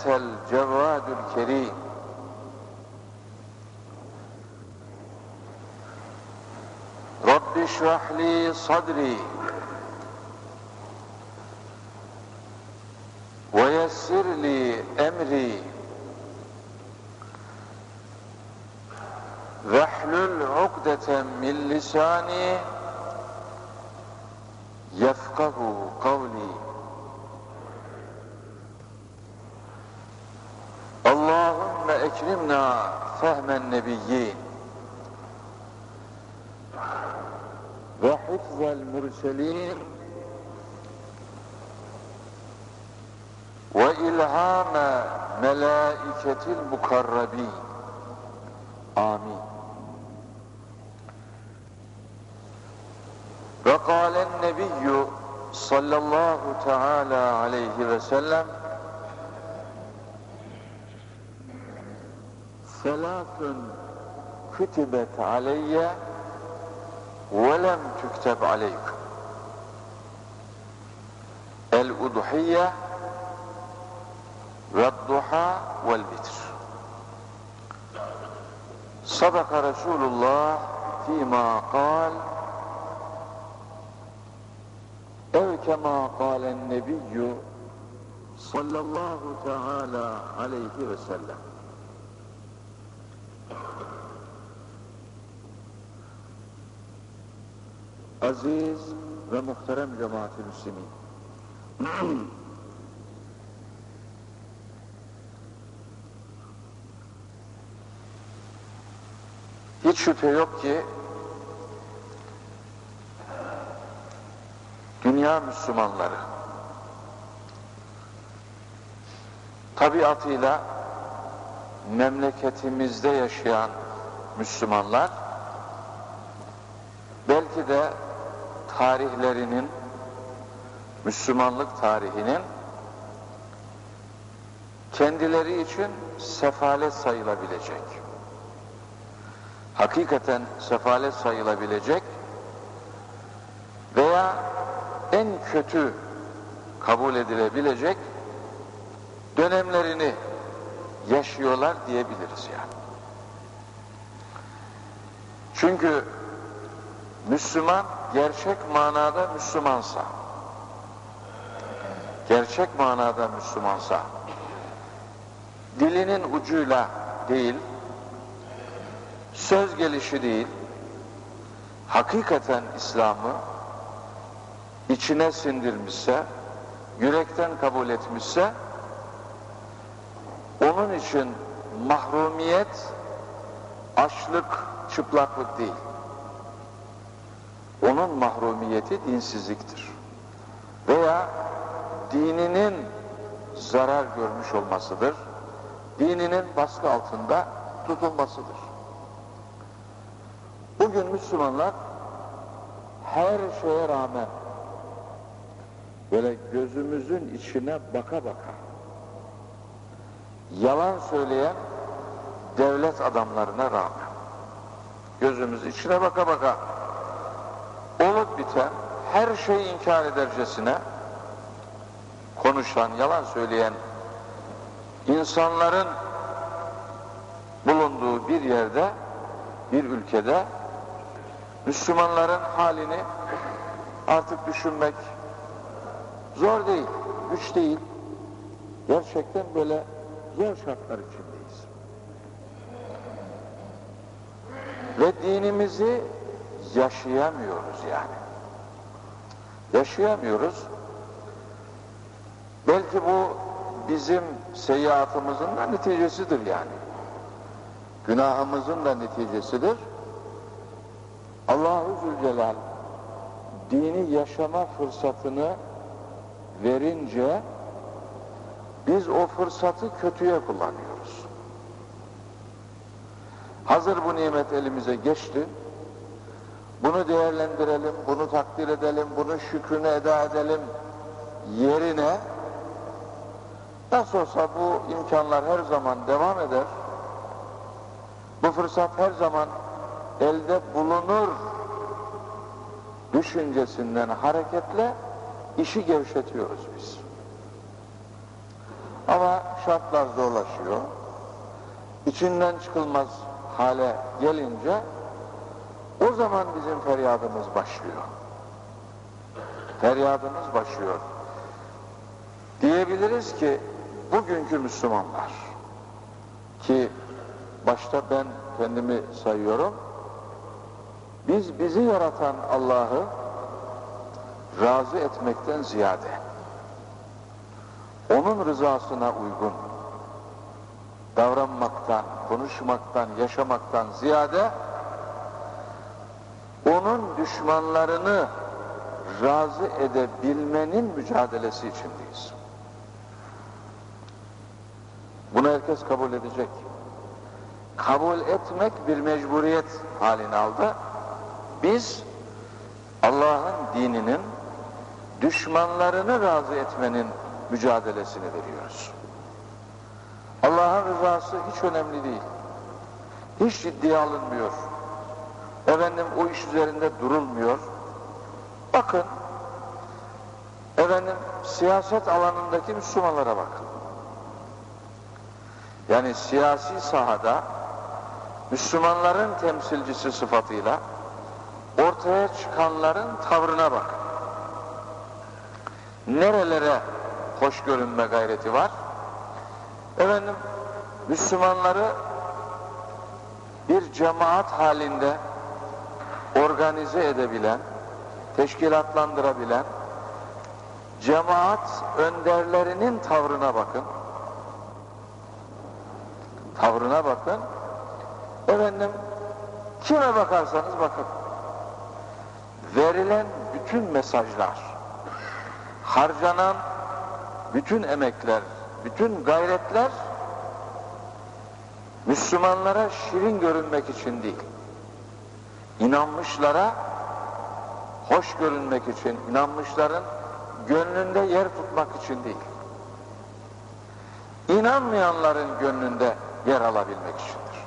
أنت الجواد الكريم رب اشرح لي صدري ويسر لي أمري. واحلل عقدة من لساني يفقه قولي. Ekrimna fehmen nebiyyin ve hifzel murselin ve ilhame melaiketil mukarrabin. Amin. Ve kâlen nebiyyü sallallahu teala aleyhi ve sellem selatun kütübet aleyye ve lem tükteb aleyküm el udhiyye ve duha vel vitr sadaka Resulullah fîmâ kal ev kemâ kâlen nebiyyü sallallahu teâlâ aleyhi ve sellem Aziz ve muhterem cemaat-i müslimin. Hiç şüphe yok ki dünya Müslümanları tabiatıyla memleketimizde yaşayan Müslümanlar belki de tarihlerinin Müslümanlık tarihinin kendileri için sefalet sayılabilecek hakikaten sefalet sayılabilecek veya en kötü kabul edilebilecek dönemlerini yaşıyorlar diyebiliriz yani. Çünkü Müslüman gerçek manada Müslümansa, gerçek manada Müslümansa, dilinin ucuyla değil, söz gelişi değil, hakikaten İslam'ı içine sindirmişse, yürekten kabul etmişse, onun için mahrumiyet, açlık, çıplaklık değil. Onun mahrumiyeti dinsizliktir. Veya dininin zarar görmüş olmasıdır. Dininin baskı altında tutulmasıdır. Bugün Müslümanlar her şeye rağmen böyle gözümüzün içine baka baka yalan söyleyen devlet adamlarına rağmen gözümüz içine baka baka biten her şeyi inkar edercesine konuşan, yalan söyleyen insanların bulunduğu bir yerde, bir ülkede Müslümanların halini artık düşünmek zor değil, güç değil. Gerçekten böyle zor şartlar içindeyiz. Ve dinimizi yaşayamıyoruz yani. Yaşayamıyoruz. Belki bu bizim seyyiatımızın da neticesidir yani. Günahımızın da neticesidir. Allahu Zülcelal dini yaşama fırsatını verince biz o fırsatı kötüye kullanıyoruz. Hazır bu nimet elimize geçti. Bunu değerlendirelim, bunu takdir edelim, bunu şükrünü eda edelim yerine nasıl olsa bu imkanlar her zaman devam eder. Bu fırsat her zaman elde bulunur düşüncesinden hareketle işi gevşetiyoruz biz. Ama şartlar zorlaşıyor. İçinden çıkılmaz hale gelince o zaman bizim feryadımız başlıyor. Feryadımız başlıyor. Diyebiliriz ki bugünkü Müslümanlar ki başta ben kendimi sayıyorum biz bizi yaratan Allah'ı razı etmekten ziyade onun rızasına uygun davranmaktan, konuşmaktan, yaşamaktan ziyade onun düşmanlarını razı edebilmenin mücadelesi içindeyiz. Bunu herkes kabul edecek. Kabul etmek bir mecburiyet halini aldı. Biz Allah'ın dininin düşmanlarını razı etmenin mücadelesini veriyoruz. Allah'ın rızası hiç önemli değil. Hiç ciddiye alınmıyor. Efendim o iş üzerinde durulmuyor. Bakın, efendim siyaset alanındaki Müslümanlara bakın. Yani siyasi sahada Müslümanların temsilcisi sıfatıyla ortaya çıkanların tavrına bak. Nerelere hoş görünme gayreti var? Efendim, Müslümanları bir cemaat halinde organize edebilen, teşkilatlandırabilen cemaat önderlerinin tavrına bakın. Tavrına bakın. Efendim, kime bakarsanız bakın. Verilen bütün mesajlar, harcanan bütün emekler, bütün gayretler Müslümanlara şirin görünmek için değil. İnanmışlara hoş görünmek için, inanmışların gönlünde yer tutmak için değil. İnanmayanların gönlünde yer alabilmek içindir.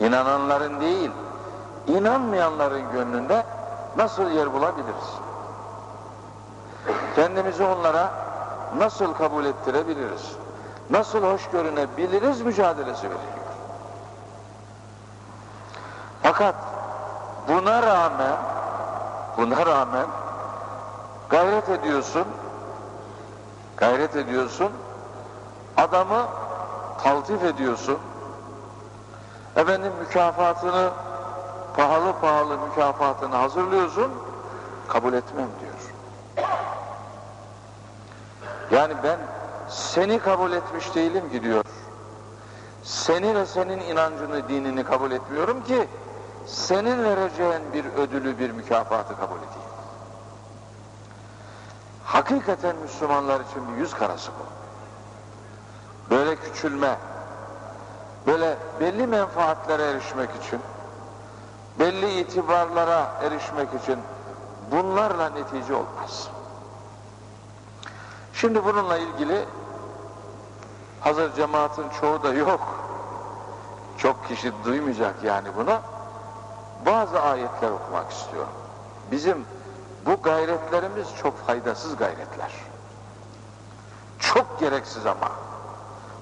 İnananların değil, inanmayanların gönlünde nasıl yer bulabiliriz? Kendimizi onlara nasıl kabul ettirebiliriz? Nasıl hoş görünebiliriz mücadelesi veriliyor. Fakat buna rağmen buna rağmen gayret ediyorsun gayret ediyorsun adamı taltif ediyorsun. Efendim mükafatını pahalı pahalı mükafatını hazırlıyorsun kabul etmem diyor. Yani ben seni kabul etmiş değilim ki diyor. Seni ve senin inancını dinini kabul etmiyorum ki senin vereceğin bir ödülü bir mükafatı kabul edeyim hakikaten Müslümanlar için bir yüz karası bu böyle küçülme, böyle belli menfaatlere erişmek için, belli itibarlara erişmek için bunlarla netice olmaz. Şimdi bununla ilgili hazır cemaatin çoğu da yok. Çok kişi duymayacak yani bunu. Bazı ayetler okumak istiyorum. Bizim bu gayretlerimiz çok faydasız gayretler. Çok gereksiz ama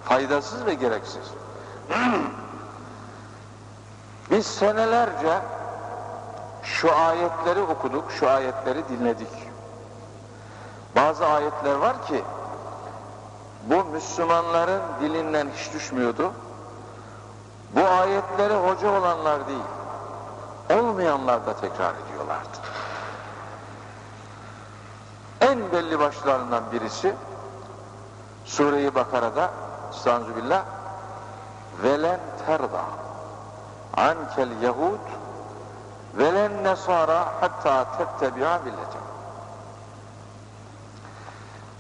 faydasız ve gereksiz. Biz senelerce şu ayetleri okuduk, şu ayetleri dinledik. Bazı ayetler var ki bu Müslümanların dilinden hiç düşmüyordu. Bu ayetleri hoca olanlar değil, olmayanlar da tekrar ediyorlardı. En belli başlarından birisi Sure-i Bakara'da Estağfirullah velen terda ankel yahud velen nesara hatta tettebi'a millete.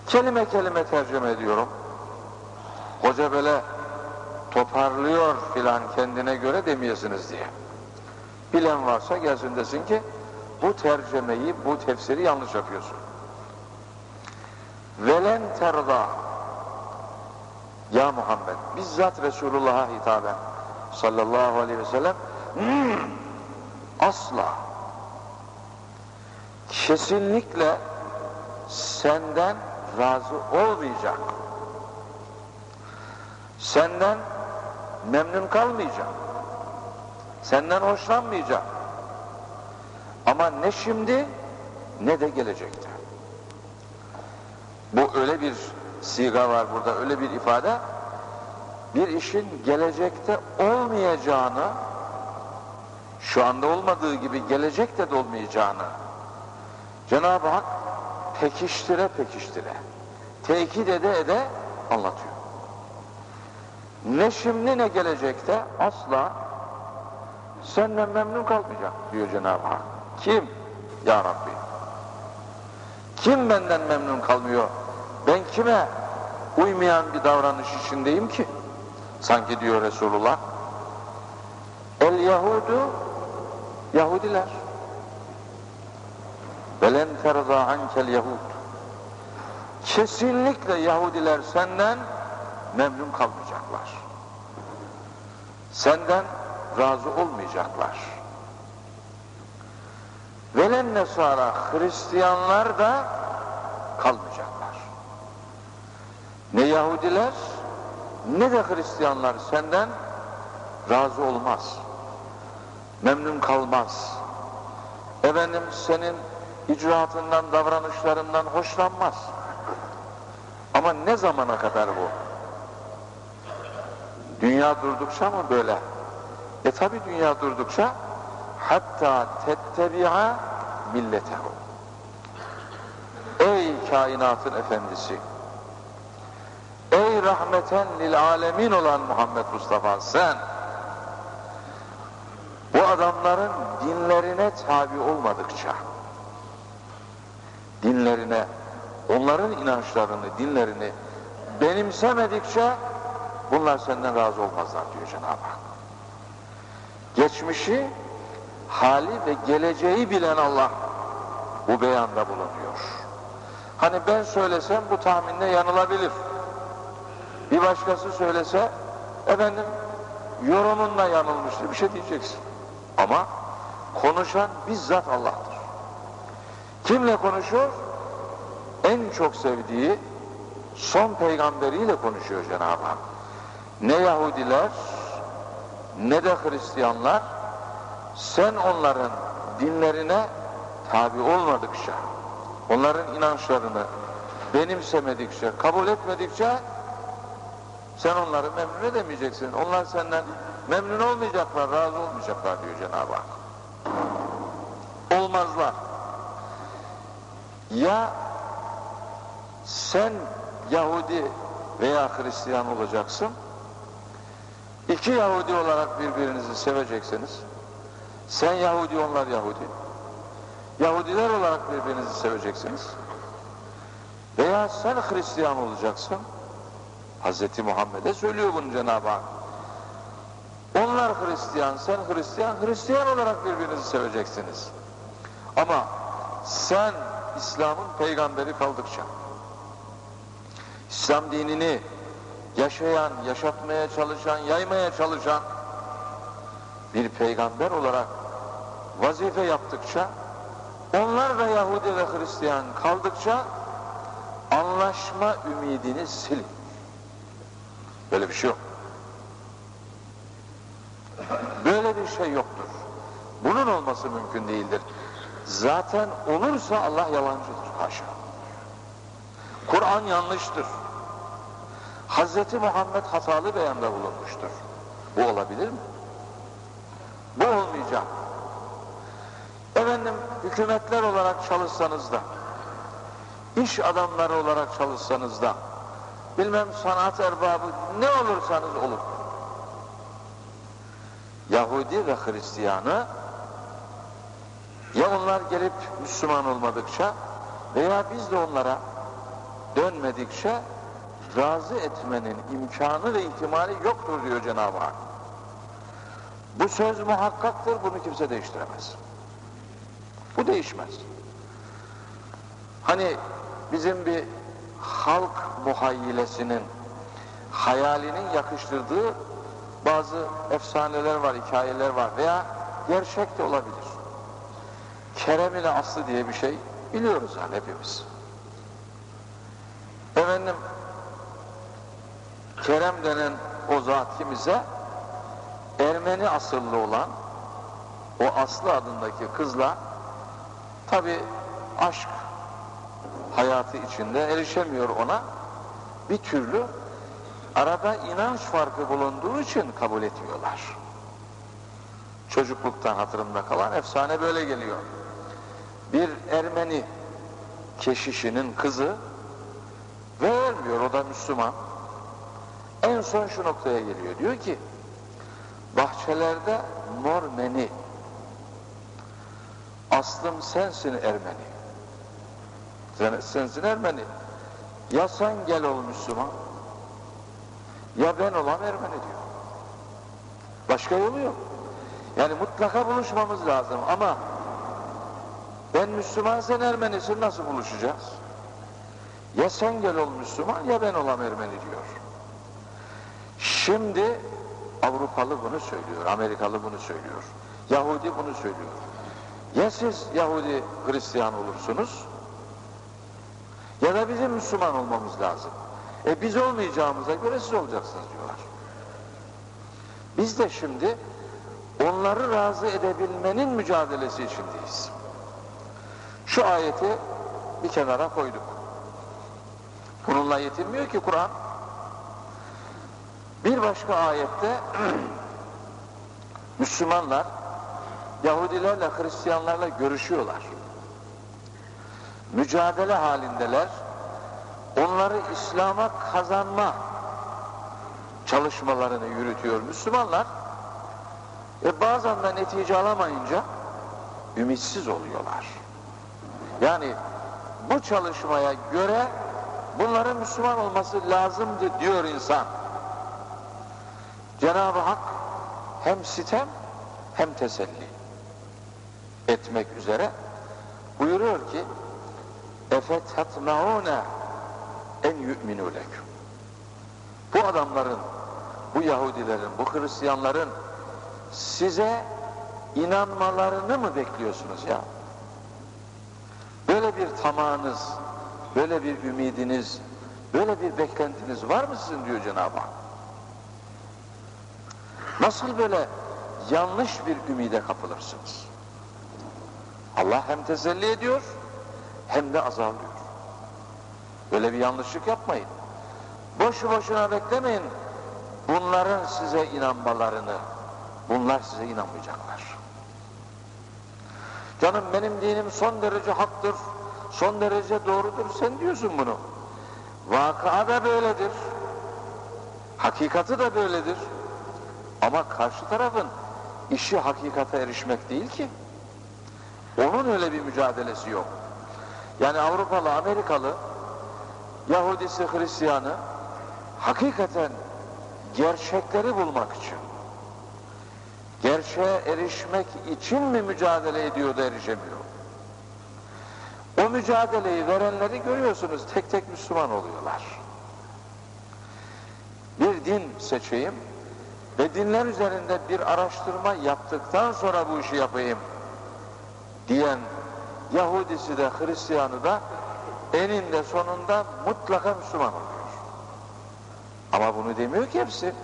Kelime kelime tercüme ediyorum. Hoca böyle toparlıyor filan kendine göre demeyesiniz diye bilen varsa gelsin desin ki bu tercemeyi bu tefsiri yanlış yapıyorsun. Velen terda. Ya Muhammed bizzat Resulullah'a hitaben sallallahu aleyhi ve sellem hmm, asla. Kesinlikle senden razı olmayacak. Senden memnun kalmayacak. Senden hoşlanmayacak. Ama ne şimdi ne de gelecekte. Bu öyle bir siga var burada, öyle bir ifade. Bir işin gelecekte olmayacağını, şu anda olmadığı gibi gelecekte de olmayacağını Cenab-ı Hak pekiştire pekiştire, tekit ede ede anlatıyor. Ne şimdi ne gelecekte asla senden memnun kalmayacak diyor Cenab-ı Hak. Kim? Ya Rabbi. Kim benden memnun kalmıyor? Ben kime uymayan bir davranış içindeyim ki? Sanki diyor Resulullah. El Yahudu Yahudiler. Velen terza ankel Yahud. Kesinlikle Yahudiler senden memnun kalmayacaklar. Senden razı olmayacaklar. Velen Nesara Hristiyanlar da kalmayacaklar. Ne Yahudiler ne de Hristiyanlar senden razı olmaz. Memnun kalmaz. Efendim senin icraatından, davranışlarından hoşlanmaz. Ama ne zamana kadar bu? Dünya durdukça mı böyle? E tabi dünya durdukça hatta tettebi'a milletehu. Ey kainatın efendisi! Ey rahmeten lil alemin olan Muhammed Mustafa sen bu adamların dinlerine tabi olmadıkça dinlerine onların inançlarını, dinlerini benimsemedikçe bunlar senden razı olmazlar diyor Cenab-ı Hak. Geçmişi, hali ve geleceği bilen Allah bu beyanda bulunuyor. Hani ben söylesem bu tahminle yanılabilir. Bir başkası söylese efendim yorumunla yanılmıştır bir şey diyeceksin. Ama konuşan bizzat Allah'tır. Kimle konuşuyor? En çok sevdiği son peygamberiyle konuşuyor Cenab-ı Hak. Ne Yahudiler ne de Hristiyanlar sen onların dinlerine tabi olmadıkça, onların inançlarını benimsemedikçe, kabul etmedikçe sen onları memnun edemeyeceksin. Onlar senden memnun olmayacaklar, razı olmayacaklar diyor Cenab-ı Hak. Olmazlar. Ya sen Yahudi veya Hristiyan olacaksın, iki Yahudi olarak birbirinizi seveceksiniz. Sen Yahudi, onlar Yahudi. Yahudiler olarak birbirinizi seveceksiniz. Veya sen Hristiyan olacaksın. Hz. Muhammed'e söylüyor bunu Cenab-ı Hak. Onlar Hristiyan, sen Hristiyan, Hristiyan olarak birbirinizi seveceksiniz. Ama sen İslam'ın peygamberi kaldıkça, İslam dinini yaşayan, yaşatmaya çalışan, yaymaya çalışan bir peygamber olarak vazife yaptıkça, onlar da Yahudi ve Hristiyan kaldıkça anlaşma ümidini silin. Böyle bir şey yok. Böyle bir şey yoktur. Bunun olması mümkün değildir. Zaten olursa Allah yalancıdır. Haşa. Kur'an yanlıştır. Hz. Muhammed hatalı beyanda bulunmuştur. Bu olabilir mi? Bu olmayacak. Efendim hükümetler olarak çalışsanız da, iş adamları olarak çalışsanız da, bilmem sanat erbabı ne olursanız olun. Yahudi ve Hristiyanı ya onlar gelip Müslüman olmadıkça veya biz de onlara dönmedikçe razı etmenin imkanı ve ihtimali yoktur diyor Cenab-ı Hak. Bu söz muhakkaktır, bunu kimse değiştiremez. Bu değişmez. Hani bizim bir halk muhayyilesinin hayalinin yakıştırdığı bazı efsaneler var, hikayeler var veya gerçek de olabilir. Kerem ile aslı diye bir şey biliyoruz yani hepimiz. Efendim Kerem denen o zat kim ise Ermeni asıllı olan o Aslı adındaki kızla tabi aşk hayatı içinde erişemiyor ona bir türlü arada inanç farkı bulunduğu için kabul etmiyorlar. Çocukluktan hatırımda kalan efsane böyle geliyor. Bir Ermeni keşişinin kızı vermiyor o da Müslüman. En son şu noktaya geliyor. Diyor ki bahçelerde mor meni aslım sensin Ermeni. Sen, sensin Ermeni. Ya sen gel ol Müslüman ya ben olan Ermeni diyor. Başka yolu yok. Yani mutlaka buluşmamız lazım ama ben Müslüman sen Ermenisin nasıl buluşacağız? Ya sen gel ol Müslüman ya ben olam Ermeni diyor. Şimdi Avrupalı bunu söylüyor, Amerikalı bunu söylüyor, Yahudi bunu söylüyor. Ya siz Yahudi Hristiyan olursunuz ya da bizim Müslüman olmamız lazım. E biz olmayacağımıza göre siz olacaksınız diyorlar. Biz de şimdi onları razı edebilmenin mücadelesi içindeyiz. Şu ayeti bir kenara koyduk. Bununla yetinmiyor ki Kur'an. Bir başka ayette Müslümanlar Yahudilerle Hristiyanlarla görüşüyorlar. Mücadele halindeler. Onları İslam'a kazanma çalışmalarını yürütüyor Müslümanlar. E bazen de netice alamayınca ümitsiz oluyorlar. Yani bu çalışmaya göre bunların Müslüman olması lazımdı diyor insan. Cenab-ı Hak hem sitem hem teselli etmek üzere buyuruyor ki efethatmeune en yu'minu leküm bu adamların bu Yahudilerin, bu Hristiyanların size inanmalarını mı bekliyorsunuz ya? Böyle bir tamağınız, böyle bir ümidiniz, böyle bir beklentiniz var mı sizin diyor Cenab-ı Hak. Nasıl böyle yanlış bir ümide kapılırsınız? Allah hem teselli ediyor hem de azalıyor. Böyle bir yanlışlık yapmayın. Boşu boşuna beklemeyin bunların size inanmalarını. Bunlar size inanmayacaklar. Canım benim dinim son derece haktır, son derece doğrudur. Sen diyorsun bunu. Vakıa da böyledir. Hakikati de böyledir. Ama karşı tarafın işi hakikate erişmek değil ki. Onun öyle bir mücadelesi yok. Yani Avrupalı, Amerikalı, Yahudisi, Hristiyanı hakikaten gerçekleri bulmak için, gerçeğe erişmek için mi mücadele ediyor da erişemiyor? O mücadeleyi verenleri görüyorsunuz tek tek Müslüman oluyorlar. Bir din seçeyim ve dinler üzerinde bir araştırma yaptıktan sonra bu işi yapayım diyen Yahudisi de Hristiyanı da eninde sonunda mutlaka Müslüman oluyor. Ama bunu demiyor ki hepsi.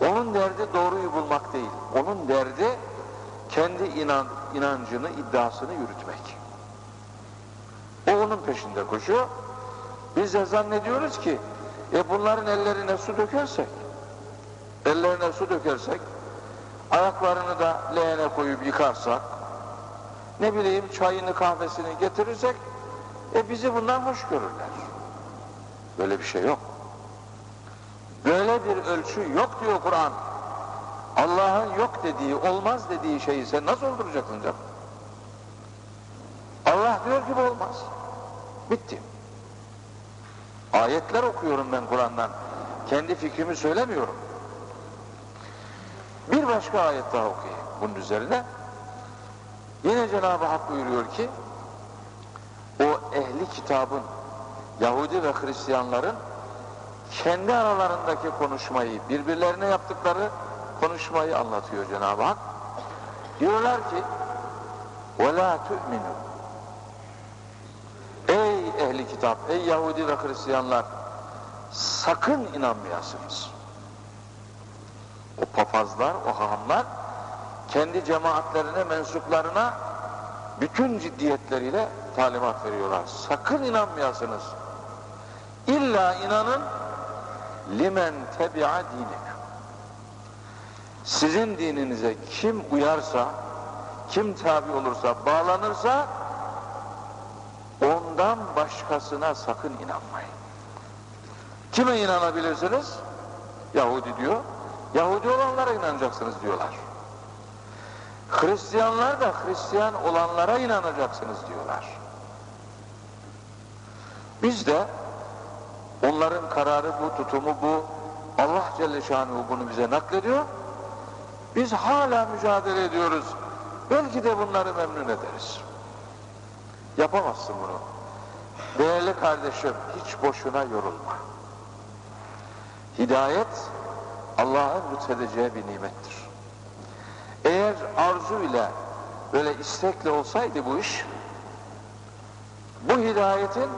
Onun derdi doğruyu bulmak değil. Onun derdi kendi inan, inancını, iddiasını yürütmek. O onun peşinde koşuyor. Biz de zannediyoruz ki e bunların ellerine su dökersek ellerine su dökersek ayaklarını da leğene koyup yıkarsak ne bileyim çayını kahvesini getirirsek e bizi bundan hoş görürler. Böyle bir şey yok. Böyle bir ölçü yok diyor Kur'an. Allah'ın yok dediği, olmaz dediği şeyi sen nasıl olduracaksın canım? Allah diyor ki bu olmaz. Bitti. Ayetler okuyorum ben Kur'an'dan. Kendi fikrimi söylemiyorum. Bir başka ayet daha okuyayım bunun üzerine. Yine Cenab-ı Hak buyuruyor ki o ehli kitabın Yahudi ve Hristiyanların kendi aralarındaki konuşmayı, birbirlerine yaptıkları konuşmayı anlatıyor Cenab-ı Hak. Diyorlar ki وَلَا تُؤْمِنُوا Ey ehli kitap, ey Yahudi ve Hristiyanlar sakın inanmayasınız. O papazlar, o hahamlar kendi cemaatlerine, mensuplarına bütün ciddiyetleriyle talimat veriyorlar. Sakın inanmayasınız. İlla inanın limen tebi'a dinek. Sizin dininize kim uyarsa, kim tabi olursa, bağlanırsa ondan başkasına sakın inanmayın. Kime inanabilirsiniz? Yahudi diyor. Yahudi olanlara inanacaksınız diyorlar. Hristiyanlar da Hristiyan olanlara inanacaksınız diyorlar. Biz de onların kararı bu, tutumu bu. Allah Celle Şanuhu bunu bize naklediyor. Biz hala mücadele ediyoruz. Belki de bunları memnun ederiz. Yapamazsın bunu. Değerli kardeşim, hiç boşuna yorulma. Hidayet, Allah'ın lütfedeceği bir nimettir. Eğer arzu ile, böyle istekle olsaydı bu iş, bu hidayetin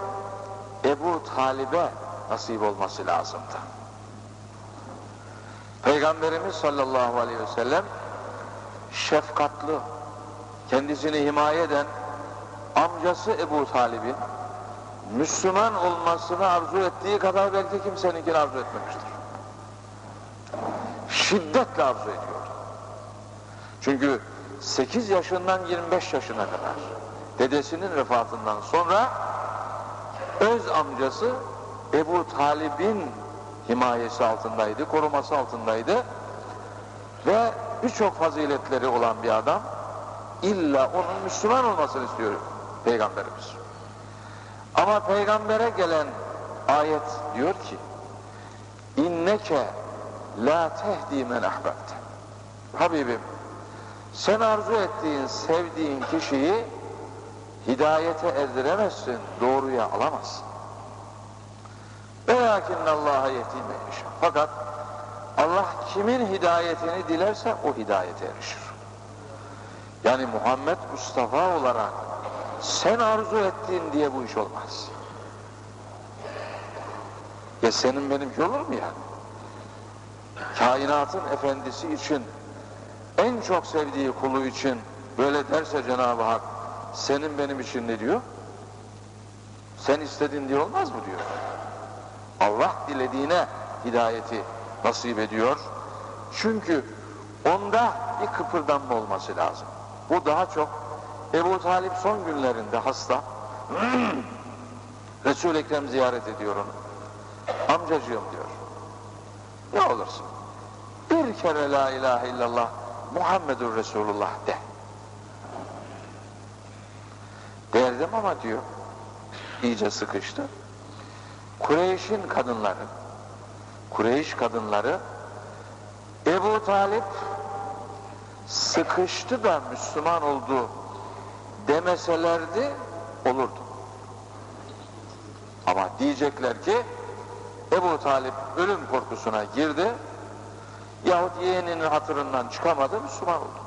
Ebu Talib'e nasip olması lazımdı. Peygamberimiz sallallahu aleyhi ve sellem şefkatli, kendisini himaye eden amcası Ebu Talib'in Müslüman olmasını arzu ettiği kadar belki kimseninkini arzu etmemiştir. Şiddetle arzu ediyor. Çünkü 8 yaşından 25 yaşına kadar dedesinin vefatından sonra öz amcası Ebu Talib'in himayesi altındaydı, koruması altındaydı ve birçok faziletleri olan bir adam illa onun Müslüman olmasını istiyor Peygamberimiz. Ama peygambere gelen ayet diyor ki inneke la tehdi men ahbabte Habibim sen arzu ettiğin, sevdiğin kişiyi hidayete erdiremezsin, doğruya alamazsın. Velakinne Allah'a yehdime Fakat Allah kimin hidayetini dilerse o hidayete erişir. Yani Muhammed Mustafa olarak sen arzu ettiğin diye bu iş olmaz. Ya senin benimki olur mu yani? Kainatın efendisi için en çok sevdiği kulu için böyle derse Cenab-ı Hak senin benim için ne diyor? Sen istedin diye olmaz mı diyor. Allah dilediğine hidayeti nasip ediyor. Çünkü onda bir kıpırdanma olması lazım. Bu daha çok Ebu Talip son günlerinde hasta. Resul-i Ekrem ziyaret ediyor onu. Amcacığım diyor. Ne olursun? Bir kere la ilahe illallah Muhammedur Resulullah de. Derdim ama diyor, iyice sıkıştı. Kureyş'in kadınları, Kureyş kadınları Ebu Talip sıkıştı da Müslüman oldu demeselerdi olurdu. Ama diyecekler ki Ebu Talip ölüm korkusuna girdi yahut yeğeninin hatırından çıkamadı Müslüman oldu.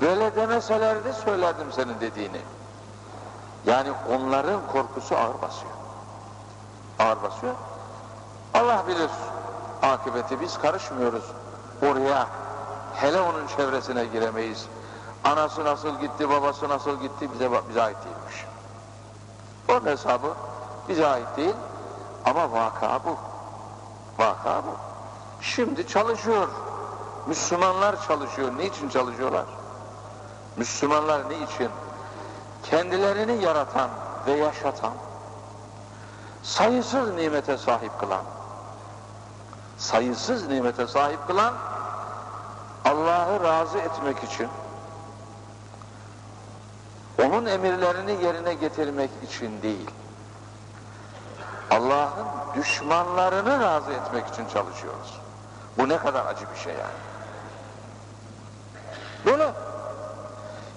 Böyle demeselerdi söylerdim senin dediğini. Yani onların korkusu ağır basıyor. Ağır basıyor. Allah bilir akıbeti biz karışmıyoruz. Oraya hele onun çevresine giremeyiz. Anası nasıl gitti, babası nasıl gitti bize bize ait değilmiş. Onun hesabı bize ait değil ama vaka bu. Vaka bu. Şimdi çalışıyor. Müslümanlar çalışıyor. Niçin çalışıyorlar? Müslümanlar ne için? Kendilerini yaratan ve yaşatan, sayısız nimete sahip kılan, sayısız nimete sahip kılan, Allah'ı razı etmek için, onun emirlerini yerine getirmek için değil, Allah'ın düşmanlarını razı etmek için çalışıyoruz. Bu ne kadar acı bir şey yani. Böyle.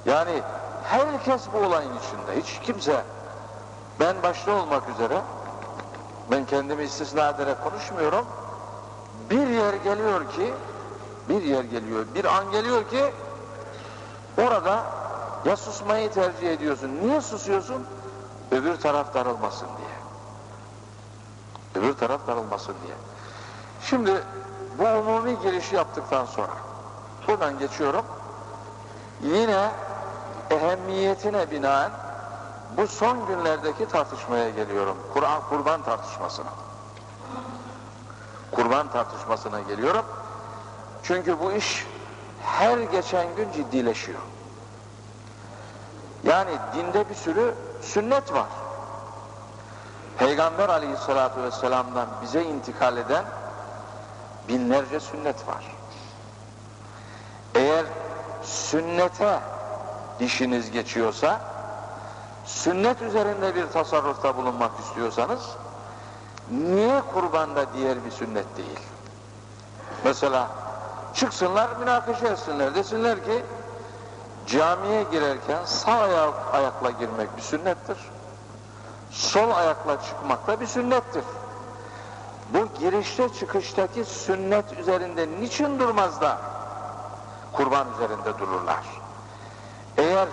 Yani herkes bu olayın içinde. Hiç kimse ben başta olmak üzere ben kendimi istisna ederek konuşmuyorum. Bir yer geliyor ki bir yer geliyor, bir an geliyor ki orada ya susmayı tercih ediyorsun. Niye susuyorsun? Öbür taraf darılmasın diye. Öbür taraf darılmasın diye. Şimdi bu umumi girişi yaptıktan sonra buradan geçiyorum. Yine ehemmiyetine binaen bu son günlerdeki tartışmaya geliyorum. Kur'an kurban tartışmasına. Kurban tartışmasına geliyorum. Çünkü bu iş her geçen gün ciddileşiyor. Yani dinde bir sürü sünnet var. Peygamber aleyhissalatü vesselam'dan bize intikal eden binlerce sünnet var. Eğer sünnete işiniz geçiyorsa, sünnet üzerinde bir tasarrufta bulunmak istiyorsanız, niye kurbanda diğer bir sünnet değil? Mesela çıksınlar münakaşa etsinler, desinler ki, camiye girerken sağ ayak, ayakla girmek bir sünnettir. Sol ayakla çıkmak da bir sünnettir. Bu girişte çıkıştaki sünnet üzerinde niçin durmaz da kurban üzerinde dururlar? Eğer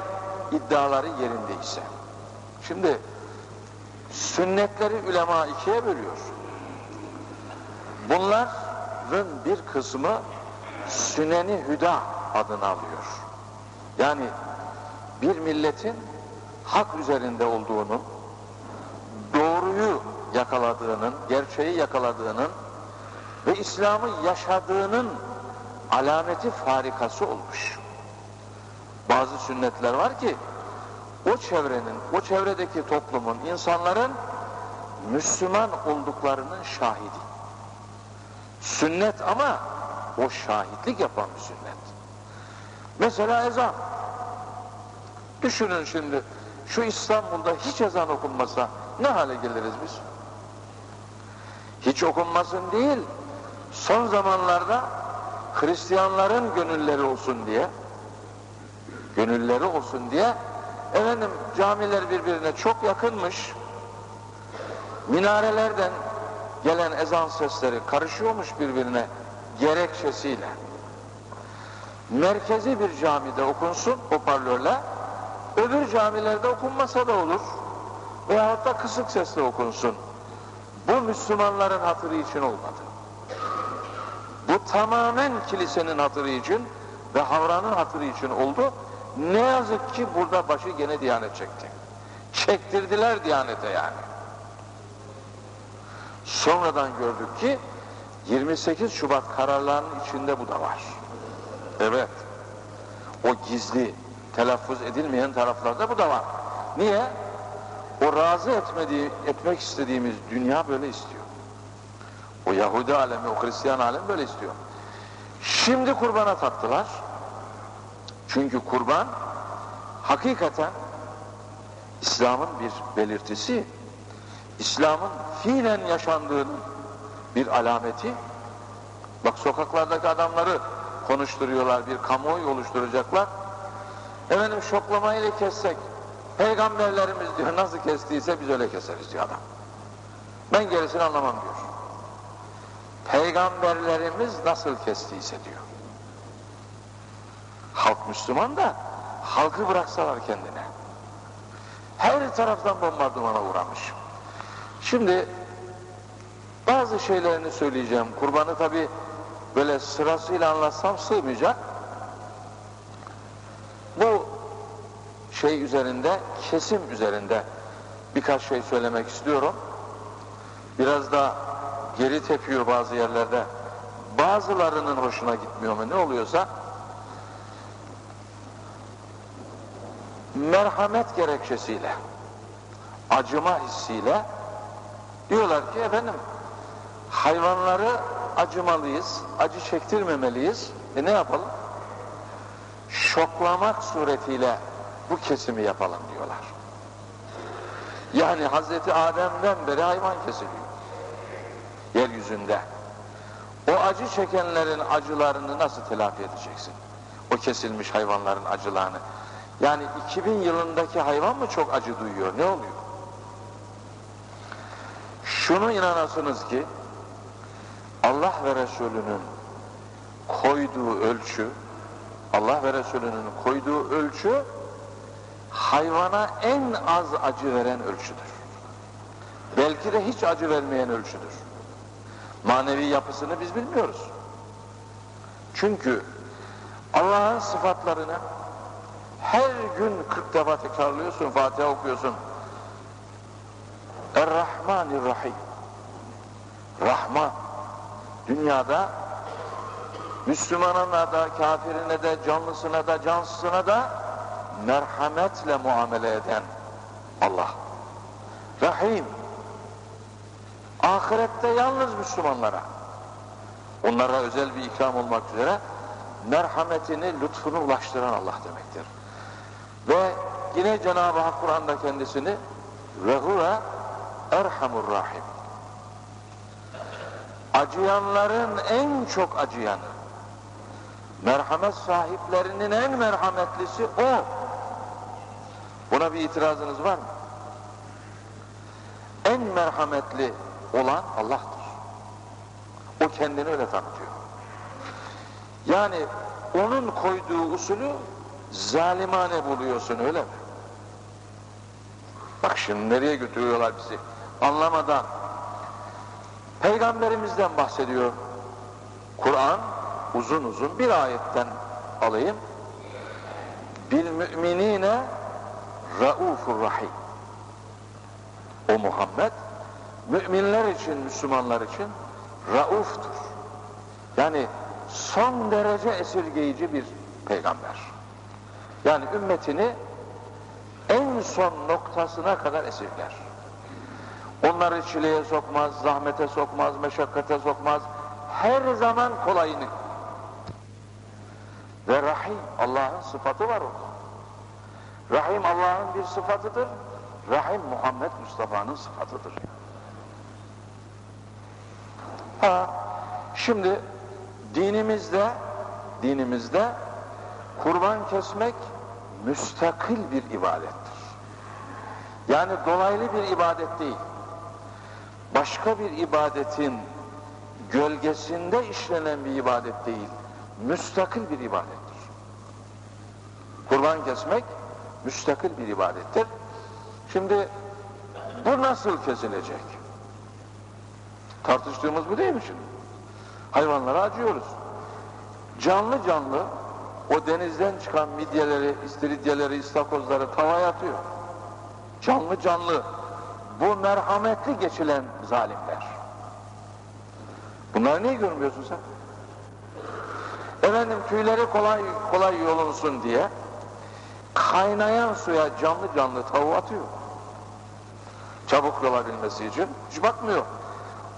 iddiaları yerindeyse. Şimdi sünnetleri ulema ikiye bölüyor. Bunların bir kısmı süneni hüda adını alıyor. Yani bir milletin hak üzerinde olduğunu, doğruyu yakaladığının, gerçeği yakaladığının ve İslam'ı yaşadığının alameti farikası olmuş. Bazı sünnetler var ki o çevrenin, o çevredeki toplumun, insanların Müslüman olduklarının şahidi. Sünnet ama o şahitlik yapan bir sünnet. Mesela ezan. Düşünün şimdi şu İstanbul'da hiç ezan okunmasa ne hale geliriz biz? Hiç okunmasın değil, son zamanlarda Hristiyanların gönülleri olsun diye, gönülleri olsun diye, efendim camiler birbirine çok yakınmış, minarelerden gelen ezan sesleri karışıyormuş birbirine gerekçesiyle. Merkezi bir camide okunsun hoparlörle, öbür camilerde okunmasa da olur veyahut da kısık sesle okunsun. Bu Müslümanların hatırı için olmadı. Bu tamamen kilisenin hatırı için ve havranın hatırı için oldu. Ne yazık ki burada başı gene Diyanet çekti. Çektirdiler Diyanete yani. Sonradan gördük ki 28 Şubat kararlarının içinde bu da var. Evet. O gizli, telaffuz edilmeyen taraflarda bu da var. Niye? O razı etmediği, etmek istediğimiz dünya böyle istiyor. O Yahudi alemi, o Hristiyan alemi böyle istiyor. Şimdi kurbana taktılar. Çünkü kurban hakikaten İslam'ın bir belirtisi, İslam'ın fiilen yaşandığının bir alameti. Bak sokaklardaki adamları konuşturuyorlar, bir kamuoyu oluşturacaklar. Efendim şoklamayla kessek, peygamberlerimiz diyor nasıl kestiyse biz öyle keseriz diyor adam. Ben gerisini anlamam diyor. Peygamberlerimiz nasıl kestiyse diyor. Halk Müslüman da halkı bıraksalar kendine. Her taraftan bombardımana uğramış. Şimdi bazı şeylerini söyleyeceğim. Kurbanı tabi böyle sırasıyla anlatsam sığmayacak. Bu şey üzerinde, kesim üzerinde birkaç şey söylemek istiyorum. Biraz da geri tepiyor bazı yerlerde. Bazılarının hoşuna gitmiyor mu ne oluyorsa merhamet gerekçesiyle acıma hissiyle diyorlar ki efendim hayvanları acımalıyız, acı çektirmemeliyiz. E ne yapalım? Şoklamak suretiyle bu kesimi yapalım diyorlar. Yani Hazreti Adem'den beri hayvan kesiliyor. Yeryüzünde. O acı çekenlerin acılarını nasıl telafi edeceksin? O kesilmiş hayvanların acılarını. Yani 2000 yılındaki hayvan mı çok acı duyuyor? Ne oluyor? Şunu inanasınız ki Allah ve Resulünün koyduğu ölçü Allah ve Resulünün koyduğu ölçü hayvana en az acı veren ölçüdür. Belki de hiç acı vermeyen ölçüdür. Manevi yapısını biz bilmiyoruz. Çünkü Allah'ın sıfatlarını her gün 40 defa tekrarlıyorsun, Fatiha okuyorsun. Er-Rahmanir-Rahim. Rahman. Dünyada Müslümanına da, kafirine de, canlısına da, cansızına da merhametle muamele eden Allah. Rahim. Ahirette yalnız Müslümanlara, onlara özel bir ikram olmak üzere merhametini, lütfunu ulaştıran Allah demektir. Ve yine Cenab-ı Hak Kur'an'da kendisini ve huve erhamur rahim. Acıyanların en çok acıyanı, merhamet sahiplerinin en merhametlisi o. Buna bir itirazınız var mı? En merhametli olan Allah'tır. O kendini öyle tanıtıyor. Yani onun koyduğu usulü zalimane buluyorsun öyle mi? Bak şimdi nereye götürüyorlar bizi anlamadan. Peygamberimizden bahsediyor. Kur'an uzun uzun bir ayetten alayım. Bil müminine raufur rahim. O Muhammed müminler için, Müslümanlar için rauftur. Yani son derece esirgeyici bir peygamber. Yani ümmetini en son noktasına kadar esirger. Onları çileye sokmaz, zahmete sokmaz, meşakkate sokmaz. Her zaman kolayını. Ve Rahim, Allah'ın sıfatı var orada. Rahim Allah'ın bir sıfatıdır. Rahim Muhammed Mustafa'nın sıfatıdır. Ha, şimdi dinimizde dinimizde kurban kesmek müstakil bir ibadettir. Yani dolaylı bir ibadet değil. Başka bir ibadetin gölgesinde işlenen bir ibadet değil. Müstakil bir ibadettir. Kurban kesmek müstakil bir ibadettir. Şimdi bu nasıl kesilecek? Tartıştığımız bu değil mi şimdi? Hayvanlara acıyoruz. Canlı canlı o denizden çıkan midyeleri, istiridyeleri, istakozları tavaya atıyor. Canlı canlı bu merhametli geçilen zalimler. Bunları niye görmüyorsun sen? Efendim tüyleri kolay kolay yolunsun diye kaynayan suya canlı canlı tavuğu atıyor. Çabuk yolabilmesi için. Hiç bakmıyor.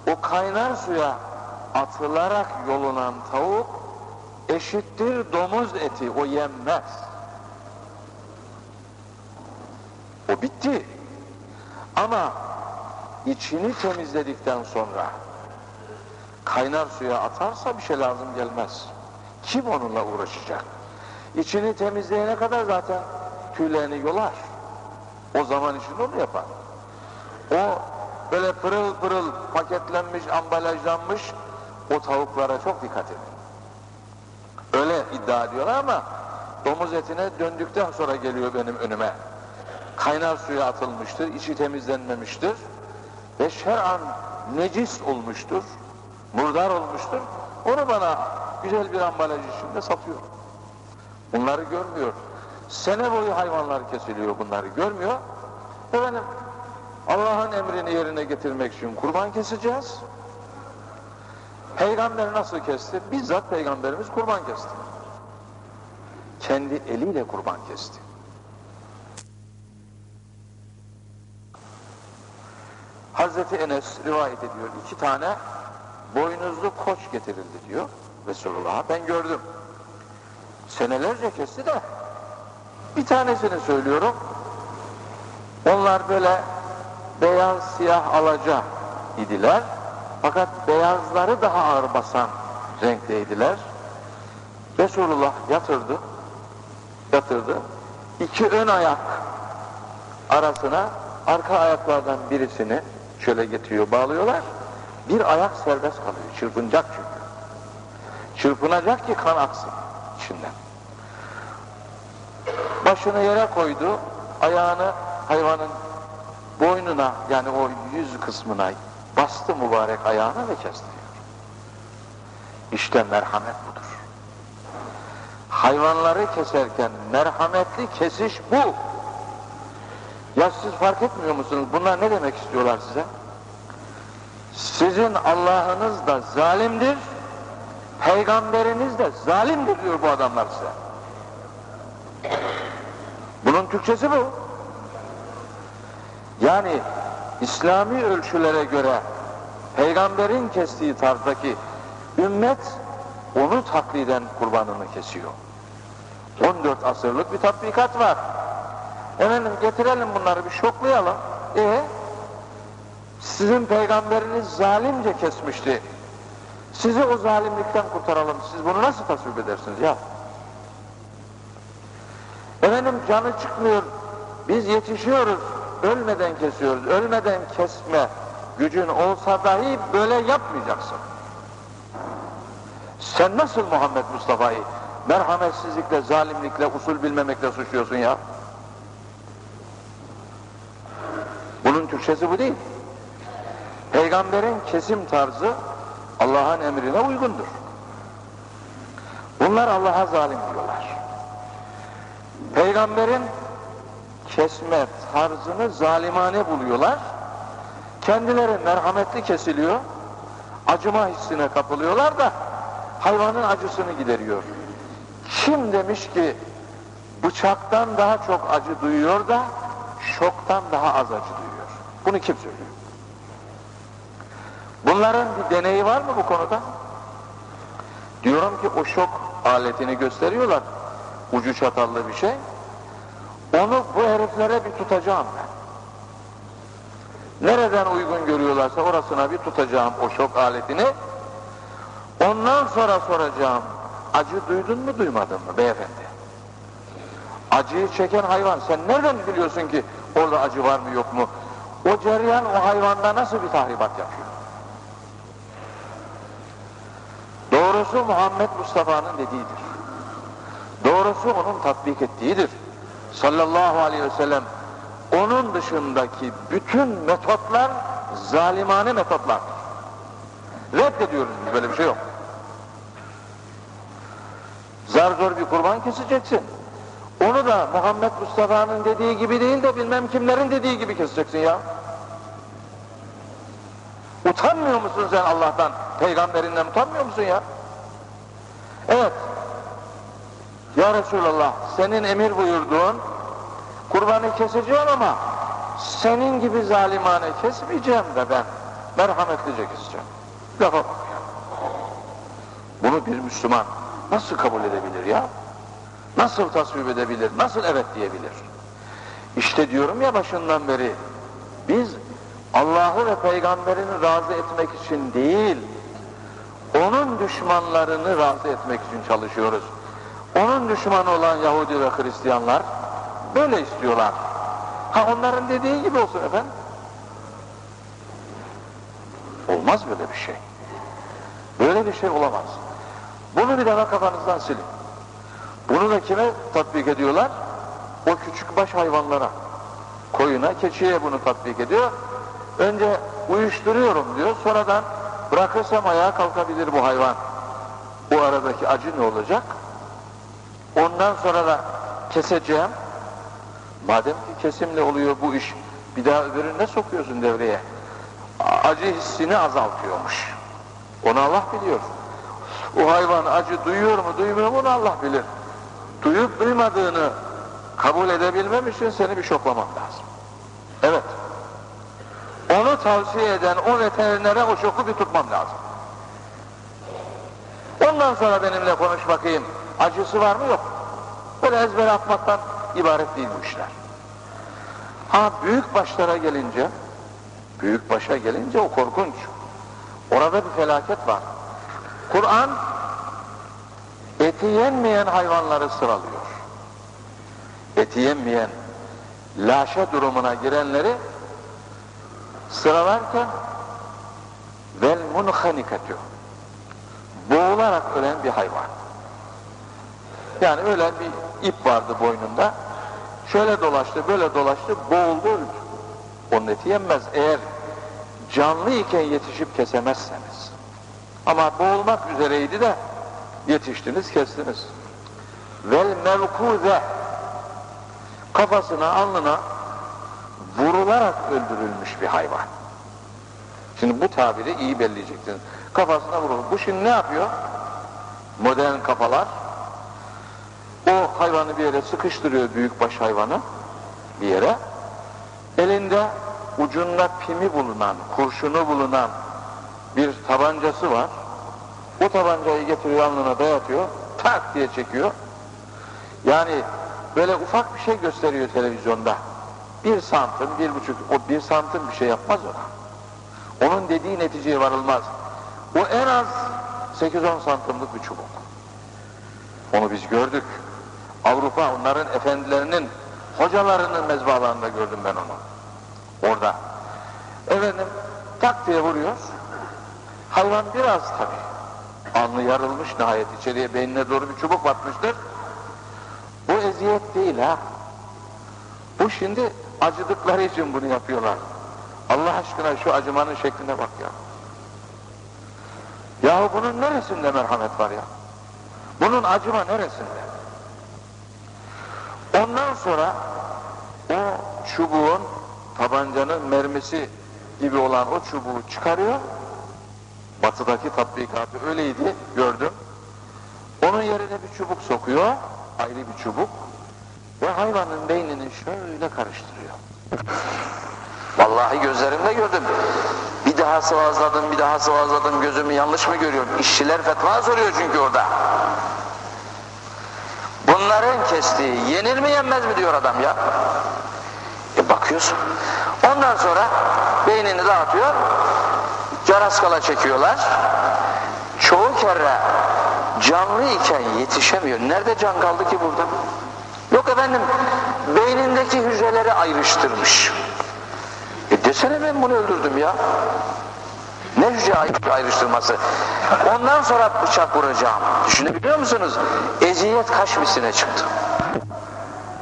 O kaynar suya atılarak yolunan tavuk eşittir domuz eti. O yenmez. O bitti. Ama içini temizledikten sonra kaynar suya atarsa bir şey lazım gelmez. Kim onunla uğraşacak? İçini temizleyene kadar zaten tüylerini yolar. O zaman için onu yapar. O böyle pırıl pırıl paketlenmiş, ambalajlanmış o tavuklara çok dikkat edin. Öyle iddia ediyorlar ama domuz etine döndükten sonra geliyor benim önüme. Kaynar suya atılmıştır, içi temizlenmemiştir ve şer'an necis olmuştur, murdar olmuştur. Onu bana güzel bir ambalaj içinde satıyor. Bunları görmüyor. Sene boyu hayvanlar kesiliyor bunları görmüyor. Efendim Allah'ın emrini yerine getirmek için kurban keseceğiz. Peygamber nasıl kesti? Bizzat peygamberimiz kurban kesti. Kendi eliyle kurban kesti. Hazreti Enes rivayet ediyor. iki tane boynuzlu koç getirildi diyor Resulullah'a. Ben gördüm. Senelerce kesti de bir tanesini söylüyorum. Onlar böyle beyaz, siyah, alaca idiler. Fakat beyazları daha ağır basan renkteydiler. Resulullah yatırdı, yatırdı. İki ön ayak arasına arka ayaklardan birisini şöyle getiriyor, bağlıyorlar. Bir ayak serbest kalıyor, çırpınacak çünkü. Çırpınacak ki kan aksın içinden. Başını yere koydu, ayağını hayvanın boynuna yani o yüz kısmına bastı mübarek ayağına ve kesti. İşte merhamet budur. Hayvanları keserken merhametli kesiş bu. Ya siz fark etmiyor musunuz? Bunlar ne demek istiyorlar size? Sizin Allah'ınız da zalimdir, peygamberiniz de zalimdir diyor bu adamlar size. Türkçesi bu. Yani İslami ölçülere göre peygamberin kestiği tarzdaki ümmet onu takliden kurbanını kesiyor. 14 asırlık bir tatbikat var. Efendim getirelim bunları bir şoklayalım. E sizin peygamberiniz zalimce kesmişti. Sizi o zalimlikten kurtaralım. Siz bunu nasıl tasvip edersiniz ya? Efendim canı çıkmıyor. Biz yetişiyoruz. Ölmeden kesiyoruz. Ölmeden kesme gücün olsa dahi böyle yapmayacaksın. Sen nasıl Muhammed Mustafa'yı merhametsizlikle, zalimlikle, usul bilmemekle suçluyorsun ya? Bunun Türkçesi bu değil. Peygamberin kesim tarzı Allah'ın emrine uygundur. Bunlar Allah'a zalim diyorlar. Peygamberin kesme tarzını zalimane buluyorlar. Kendileri merhametli kesiliyor. Acıma hissine kapılıyorlar da hayvanın acısını gideriyor. Kim demiş ki bıçaktan daha çok acı duyuyor da şoktan daha az acı duyuyor. Bunu kim söylüyor? Bunların bir deneyi var mı bu konuda? Diyorum ki o şok aletini gösteriyorlar. Ucu çatallı bir şey. Onu bu heriflere bir tutacağım ben. Nereden uygun görüyorlarsa orasına bir tutacağım o şok aletini. Ondan sonra soracağım. Acı duydun mu duymadın mı beyefendi? Acıyı çeken hayvan sen nereden biliyorsun ki orada acı var mı yok mu? O cereyan o hayvanda nasıl bir tahribat yapıyor? Doğrusu Muhammed Mustafa'nın dediğidir. Doğrusu onun tatbik ettiğidir. Sallallahu aleyhi ve sellem onun dışındaki bütün metotlar zalimane metotlardır. Reddediyoruz biz böyle bir şey yok. Zar zor bir kurban keseceksin. Onu da Muhammed Mustafa'nın dediği gibi değil de bilmem kimlerin dediği gibi keseceksin ya. Utanmıyor musun sen Allah'tan, peygamberinden utanmıyor musun ya? Evet. Ya Resulallah senin emir buyurduğun kurbanı keseceğim ama senin gibi zalimane kesmeyeceğim de ben merhametlice keseceğim. Lafa. Bunu bir Müslüman nasıl kabul edebilir ya? Nasıl tasvip edebilir? Nasıl evet diyebilir? İşte diyorum ya başından beri biz Allah'ı ve peygamberini razı etmek için değil onun düşmanlarını razı etmek için çalışıyoruz. Onun düşmanı olan Yahudi ve Hristiyanlar böyle istiyorlar. Ha onların dediği gibi olsun efendim. Olmaz böyle bir şey. Böyle bir şey olamaz. Bunu bir defa kafanızdan silin. Bunu da kime tatbik ediyorlar? O küçük baş hayvanlara. Koyuna, keçiye bunu tatbik ediyor. Önce uyuşturuyorum diyor. Sonradan bırakırsam ayağa kalkabilir bu hayvan. Bu aradaki acı ne olacak? Ondan sonra da keseceğim. Madem ki kesimle oluyor bu iş, bir daha öbürünü ne sokuyorsun devreye? Acı hissini azaltıyormuş. Onu Allah biliyor. O hayvan acı duyuyor mu, duymuyor mu onu Allah bilir. Duyup duymadığını kabul edebilmem için seni bir şoklamak lazım. Evet. Onu tavsiye eden o veterinere o şoku bir tutmam lazım. Ondan sonra benimle konuş bakayım. Acısı var mı yok Böyle ezber atmaktan ibaret değil bu işler. Ha büyük başlara gelince, büyük başa gelince o korkunç. Orada bir felaket var. Kur'an eti yenmeyen hayvanları sıralıyor. Eti yenmeyen, laşa durumuna girenleri sıralarken vel munhanikatü boğularak ölen bir hayvan. Yani öyle bir ip vardı boynunda. Şöyle dolaştı, böyle dolaştı, boğuldu öldü. Onun eti yenmez. Eğer canlı iken yetişip kesemezseniz. Ama boğulmak üzereydi de yetiştiniz, kestiniz. Vel mevkuze kafasına, alnına vurularak öldürülmüş bir hayvan. Şimdi bu tabiri iyi belleyeceksiniz. Kafasına vurulur. Bu şimdi ne yapıyor? Modern kafalar o hayvanı bir yere sıkıştırıyor büyükbaş hayvanı bir yere. Elinde ucunda pimi bulunan, kurşunu bulunan bir tabancası var. O tabancayı getiriyor alnına dayatıyor, tak diye çekiyor. Yani böyle ufak bir şey gösteriyor televizyonda. Bir santim, bir buçuk, o bir santim bir şey yapmaz ona. Onun dediği neticeye varılmaz. O en az 8-10 santimlik bir çubuk. Onu biz gördük. Avrupa onların efendilerinin hocalarının mezbalarında gördüm ben onu. Orada. Efendim tak diye vuruyor. Hayvan biraz tabi. Alnı yarılmış nihayet içeriye beynine doğru bir çubuk batmıştır. Bu eziyet değil ha. Bu şimdi acıdıkları için bunu yapıyorlar. Allah aşkına şu acımanın şekline bak ya. Yahu bunun neresinde merhamet var ya? Bunun acıma neresinde? Ondan sonra o çubuğun tabancanın mermisi gibi olan o çubuğu çıkarıyor. Batıdaki tatbikatı öyleydi gördüm. Onun yerine bir çubuk sokuyor. Ayrı bir çubuk. Ve hayvanın beynini şöyle karıştırıyor. Vallahi gözlerimle gördüm. Bir daha sıvazladım, bir daha sıvazladım. Gözümü yanlış mı görüyorum? İşçiler fetva soruyor çünkü orada. Bunların kestiği yenir mi yenmez mi diyor adam ya. E bakıyorsun. Ondan sonra beynini dağıtıyor. Caraskala çekiyorlar. Çoğu kere canlı iken yetişemiyor. Nerede can kaldı ki burada? Yok efendim beynindeki hücreleri ayrıştırmış. E desene ben bunu öldürdüm ya. Ne hücre ayrıştırması? Ondan sonra bıçak vuracağım. Düşünebiliyor musunuz? Eziyet kaç misline çıktı.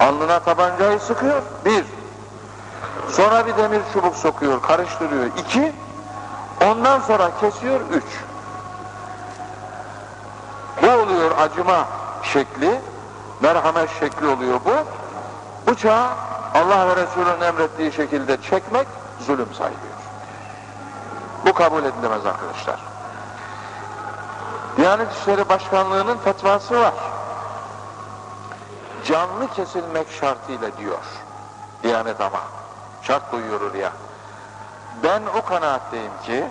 Alnına tabancayı sıkıyor. Bir. Sonra bir demir çubuk sokuyor, karıştırıyor. İki. Ondan sonra kesiyor. Üç. Bu oluyor acıma şekli. Merhamet şekli oluyor bu. Bıçağı Allah ve Resulü'nün emrettiği şekilde çekmek zulüm sayılıyor. Bu kabul edilemez arkadaşlar. Diyanet İşleri Başkanlığı'nın fetvası var. Canlı kesilmek şartıyla diyor. Diyanet ama. Şart koyuyor oraya. Ben o kanaatteyim ki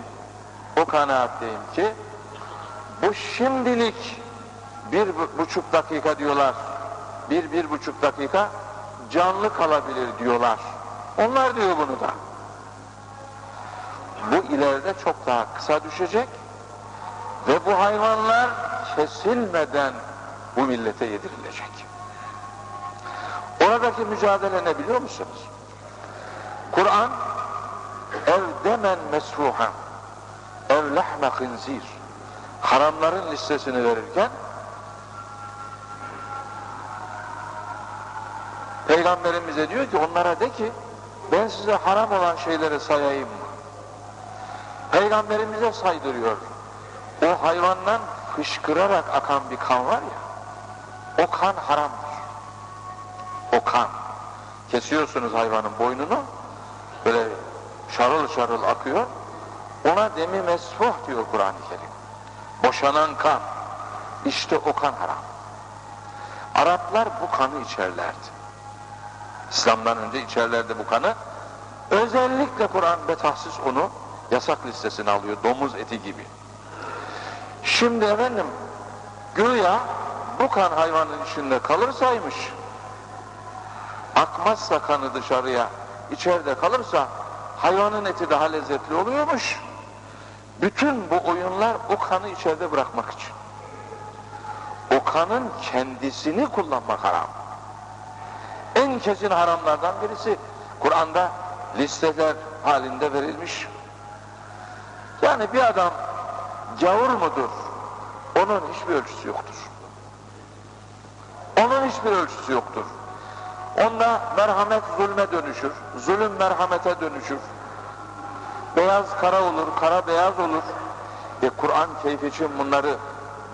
o kanaatteyim ki bu şimdilik bir buçuk dakika diyorlar. Bir, bir buçuk dakika canlı kalabilir diyorlar. Onlar diyor bunu da. Bu ileride çok daha kısa düşecek ve bu hayvanlar kesilmeden bu millete yedirilecek. Oradaki mücadele ne biliyor musunuz? Kur'an ev demen mesfuhan ev lahme hınzir haramların listesini verirken Peygamberimize diyor ki onlara de ki ben size haram olan şeyleri sayayım? Peygamberimize saydırıyor. O hayvandan fışkırarak akan bir kan var ya o kan haramdır. O kan. Kesiyorsunuz hayvanın boynunu böyle şarıl şarıl akıyor. Ona demi mesfuh diyor Kur'an-ı Kerim. Boşanan kan. İşte o kan haram. Araplar bu kanı içerlerdi. İslam'dan önce içerlerdi bu kanı. Özellikle Kur'an betahsis onu yasak listesine alıyor. Domuz eti gibi. Şimdi efendim güya bu kan hayvanın içinde kalırsaymış akmazsa kanı dışarıya içeride kalırsa hayvanın eti daha lezzetli oluyormuş. Bütün bu oyunlar o kanı içeride bırakmak için. O kanın kendisini kullanmak haram. En kesin haramlardan birisi Kur'an'da listeler halinde verilmiş. Yani bir adam gavur mudur? Onun hiçbir ölçüsü yoktur. Onun hiçbir ölçüsü yoktur. Onda merhamet zulme dönüşür, zulüm merhamete dönüşür. Beyaz kara olur, kara beyaz olur. Ve Kur'an keyfi için bunları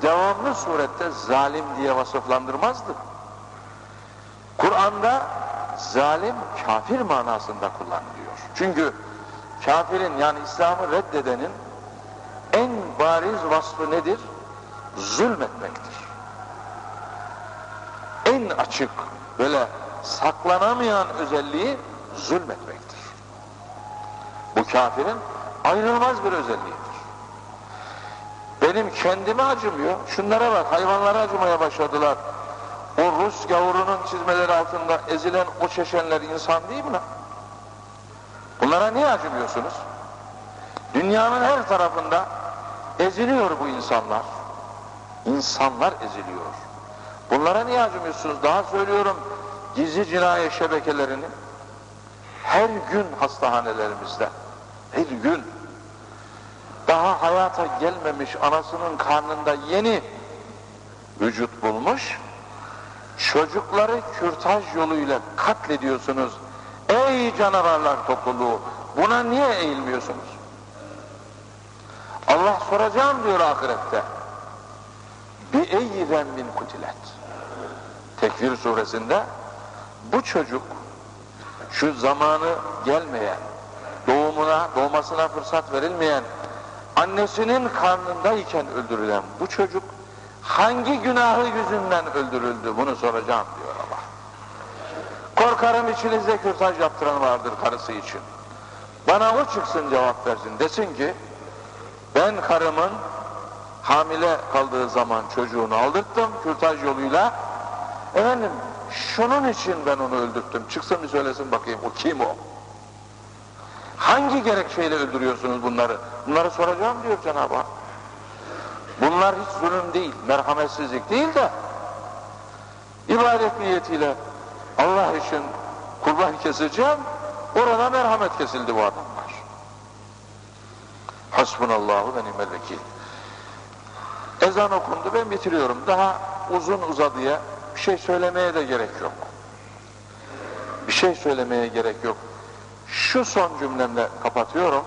devamlı surette zalim diye vasıflandırmazdı. Kur'an'da zalim kafir manasında kullanılıyor. Çünkü kafirin yani İslam'ı reddedenin en bariz vasfı nedir? Zulmetmektir. En açık, böyle saklanamayan özelliği zulmetmektir. Bu kafirin ayrılmaz bir özelliğidir. Benim kendime acımıyor. Şunlara bak, hayvanlara acımaya başladılar. O Rus gavurunun çizmeleri altında ezilen o çeşenler insan değil mi lan? Bunlara niye acımıyorsunuz? Dünyanın her tarafında eziliyor bu insanlar. İnsanlar eziliyor. Bunlara niye acımıyorsunuz? Daha söylüyorum gizli cinayet şebekelerini her gün hastahanelerimizde her gün daha hayata gelmemiş anasının karnında yeni vücut bulmuş çocukları kürtaj yoluyla katlediyorsunuz. Ey canavarlar topluluğu buna niye eğilmiyorsunuz? Allah soracağım diyor ahirette. Bi eyyi zembin kutilet. Tekvir suresinde bu çocuk şu zamanı gelmeyen, doğumuna, doğmasına fırsat verilmeyen, annesinin karnındayken öldürülen bu çocuk hangi günahı yüzünden öldürüldü bunu soracağım diyor. Korkarım içinizde kürtaj yaptıran vardır karısı için. Bana o çıksın cevap versin. Desin ki ben karımın hamile kaldığı zaman çocuğunu aldırttım kürtaj yoluyla. Efendim şunun için ben onu öldürttüm. Çıksın bir söylesin bakayım o kim o? Hangi gerekçeyle öldürüyorsunuz bunları? Bunları soracağım diyor Cenab-ı Hak. Bunlar hiç zulüm değil, merhametsizlik değil de ibadet niyetiyle Allah için kurban keseceğim, orada merhamet kesildi bu adamlar. Hasbunallahu ve nimel vekil. Ezan okundu, ben bitiriyorum. Daha uzun uzadıya bir şey söylemeye de gerek yok. Bir şey söylemeye gerek yok. Şu son cümlemle kapatıyorum.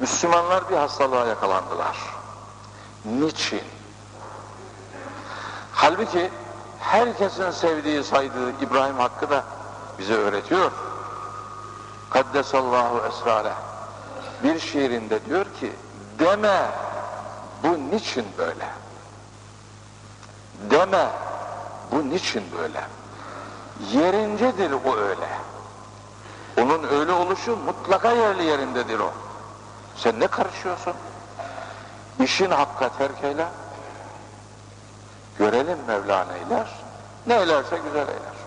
Müslümanlar bir hastalığa yakalandılar. Niçin? Halbuki herkesin sevdiği, saydığı İbrahim Hakkı da bize öğretiyor. Kaddesallahu esrare. Bir şiirinde diyor ki, deme bu niçin böyle? Deme bu niçin böyle? Yerincedir o öyle. Onun öyle oluşu mutlaka yerli yerindedir o. Sen ne karışıyorsun? İşin hakka terk eyle. Görelim Mevla neyler. Ne eylerse güzel eyler.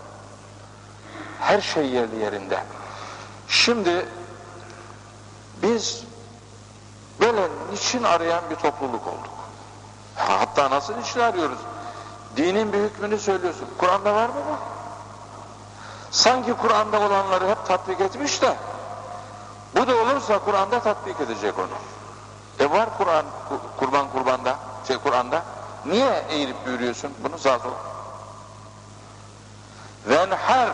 Her şey yerli yerinde. Şimdi biz böyle niçin arayan bir topluluk olduk. Hatta nasıl niçin arıyoruz? Dinin bir hükmünü söylüyorsun. Kur'an'da var mı bu? Sanki Kur'an'da olanları hep tatbik etmiş de bu da olursa Kur'an'da tatbik edecek onu. E var Kur'an kurban kurbanda, şey Kur'an'da. Niye eğilip büyürüyorsun bunu sağ sol? Venher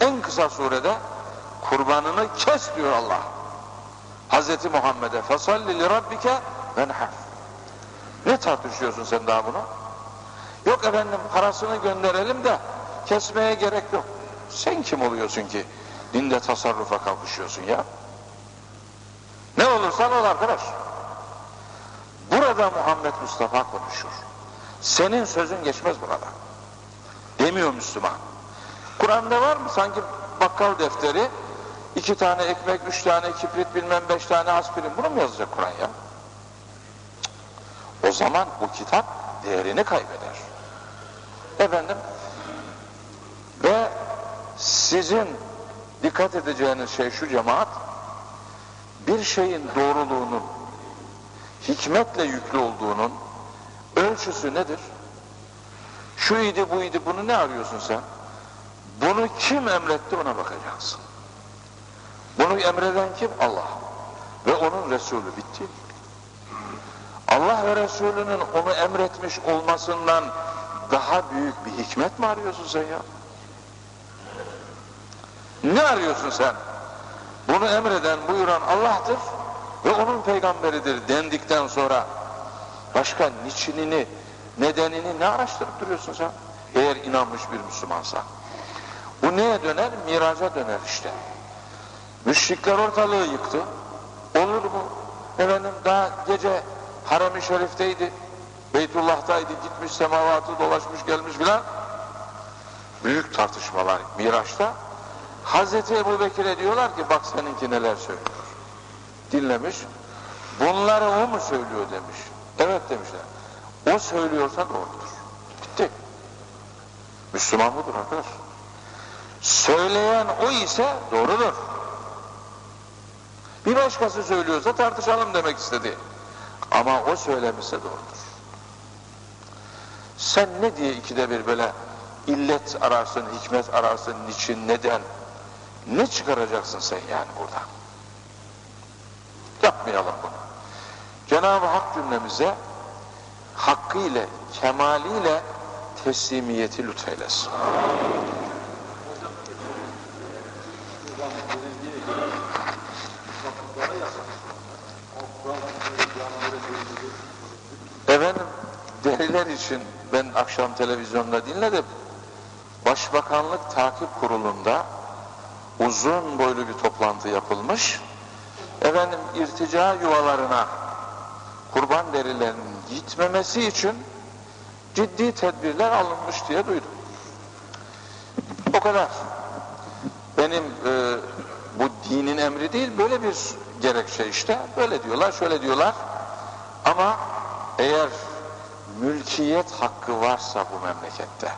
en kısa surede kurbanını kes diyor Allah. Hazreti Muhammed'e fesalli li rabbike venher. Ne tartışıyorsun sen daha bunu? Yok efendim parasını gönderelim de kesmeye gerek yok. Sen kim oluyorsun ki dinde tasarrufa kalkışıyorsun ya? Ne olursan ol arkadaş. Burada Muhammed Mustafa konuşur. Senin sözün geçmez burada. Demiyor Müslüman. Kur'an'da var mı sanki bakkal defteri iki tane ekmek, üç tane kibrit, bilmem beş tane aspirin. Bunu mu yazacak Kur'an ya? O zaman bu kitap değerini kaybeder. Efendim ve sizin dikkat edeceğiniz şey şu cemaat bir şeyin doğruluğunun hikmetle yüklü olduğunun ölçüsü nedir? Şu idi bu idi bunu ne arıyorsun sen? Bunu kim emretti ona bakacaksın. Bunu emreden kim? Allah. Ve onun Resulü bitti. Allah ve Resulünün onu emretmiş olmasından daha büyük bir hikmet mi arıyorsun sen ya? Ne arıyorsun sen? Bunu emreden, buyuran Allah'tır. Ve onun peygamberidir dendikten sonra başka niçinini, nedenini ne araştırıp duruyorsun sen? Eğer inanmış bir Müslümansa. Bu neye döner? Miraca döner işte. Müşrikler ortalığı yıktı. Olur mu? Efendim daha gece harem-i şerifteydi. Beytullah'taydı. Gitmiş semavatı dolaşmış gelmiş filan. Büyük tartışmalar Miraç'ta. Hazreti Ebu Bekir'e diyorlar ki bak seninki neler söylüyor. Dinlemiş. Bunları o mu söylüyor demiş. Evet demişler. O söylüyorsa doğrudur. Bitti. Müslüman budur arkadaş. Söyleyen o ise doğrudur. Bir başkası söylüyorsa tartışalım demek istedi. Ama o söylemişse doğrudur. Sen ne diye ikide bir böyle illet ararsın, hikmet ararsın, niçin, neden? Ne çıkaracaksın sen yani burada? Yapmayalım bunu. Cenab-ı Hak cümlemize hakkıyla, kemaliyle teslimiyeti lütfeylesin. Efendim, deliler için ben akşam televizyonda dinledim. Başbakanlık Takip Kurulu'nda uzun boylu bir toplantı yapılmış. Efendim irtica yuvalarına kurban derilerinin gitmemesi için ciddi tedbirler alınmış diye duydum. O kadar. Benim e, bu dinin emri değil, böyle bir gerekçe işte. Böyle diyorlar, şöyle diyorlar. Ama eğer mülkiyet hakkı varsa bu memlekette,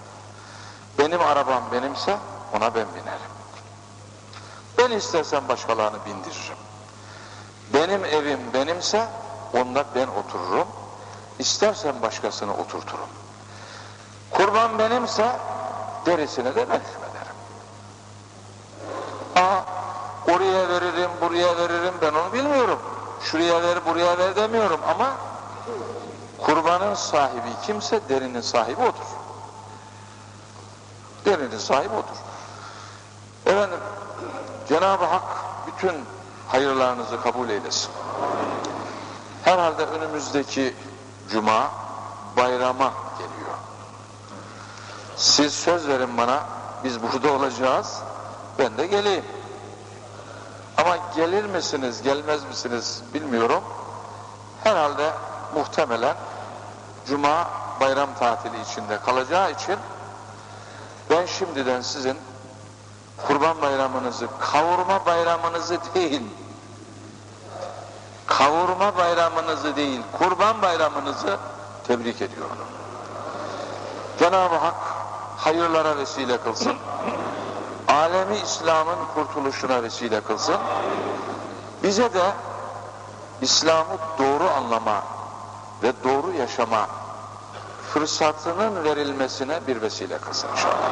benim arabam benimse ona ben binerim. Ben istersen başkalarını bindiririm. Benim evim benimse onda ben otururum. İstersen başkasını oturturum. Kurban benimse derisine de ben hükmederim. Aa, oraya veririm, buraya veririm ben onu bilmiyorum. Şuraya ver, buraya ver demiyorum ama kurbanın sahibi kimse derinin sahibi odur. Derinin sahibi odur. Efendim, Cenab-ı Hak bütün hayırlarınızı kabul eylesin. Herhalde önümüzdeki cuma bayrama geliyor. Siz söz verin bana, biz burada olacağız, ben de geleyim. Ama gelir misiniz, gelmez misiniz bilmiyorum. Herhalde muhtemelen cuma bayram tatili içinde kalacağı için ben şimdiden sizin kurban bayramınızı, kavurma bayramınızı değil, kavurma bayramınızı değil, kurban bayramınızı tebrik ediyorum. Cenab-ı Hak hayırlara vesile kılsın. Alemi İslam'ın kurtuluşuna vesile kılsın. Bize de İslam'ı doğru anlama ve doğru yaşama fırsatının verilmesine bir vesile kılsın inşallah.